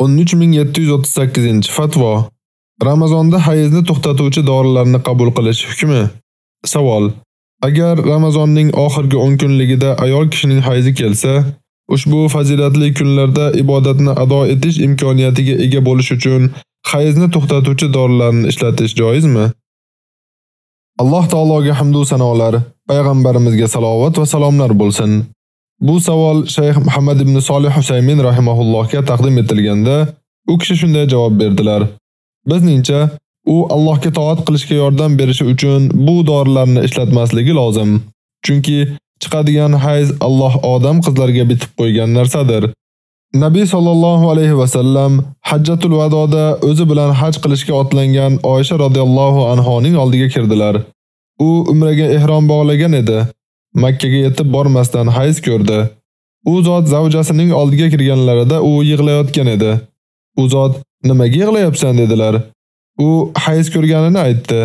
13738-fatvo. Ramazonda hayizni to'xtatuvchi dorilarni qabul qilish hukmi. Savol: Agar Ramazonning oxirgi 10 kunligida ayol kishining hayzi kelsa, ushbu fazilatli kunlarda ibodatni ado etish imkoniyatiga ega bo'lish uchun hayizni to'xtatuvchi dorilarni ishlatish joizmi? Alloh taologa hamd va sanolar, payg'ambarimizga salovat va salomlar bo'lsin. Bu savol Shayx Muhammad ibn Solih Husaymin rahimahullohga taqdim etilganda, u kishi shunday javob berdilar: Bizningcha, u Allohga to'at qilishga yordam berishi uchun bu dorilarni ishlatmasligi lozim. Chunki chiqadigan hayz Alloh odam qizlarga bitib qo'ygan narsadir. Nabiy sallallohu alayhi va sallam Hajjatul Vadoda o'zi bilan haj qilishga otlangan Oysha radhiyallohu anhoning oldiga kirdilar. U umraga ihrom bog'lagan edi. Makkaga yetib bormasdan hayz ko'rdi. U zot zavjasining oldiga kirganlarida u yig'layotgan edi. U zot nimaga yig'layapsan dedilar. U hayz ko'rganini aytdi.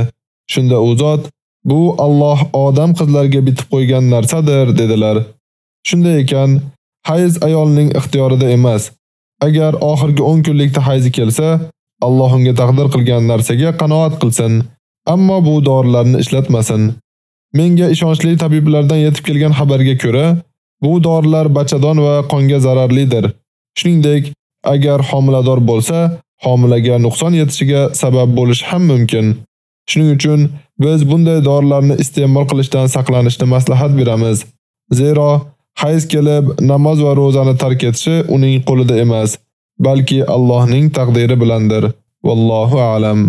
Shunda u zot bu Alloh odam qizlarga bitib qo'ygan narsadir dedilar. Shunday ekan, hayz ayolning ixtiyorida emas. Agar oxirgi 10 kunlikda hayzi kelsa, Alloh unga taqdir qilgan narsaga qanoat qilsin, ammo bu dorilarni ishlatmasin. Menga ishonchli tabiblardan yetib kelgan xabarga ko'ra, bu dorilar bachadon va qonga zararlidir. Shuningdek, agar homilador bo'lsa, homilaga nuqson yetishiga sabab bo'lishi ham mumkin. Shuning uchun biz bunday dorilarni iste'mol qilishdan saqlanishni maslahat beramiz. Zero hayz kelib namoz va ro'zani tark etishi uning qo'lida emas, balki Allohning taqdiri bilandir. Vallohu a'lam.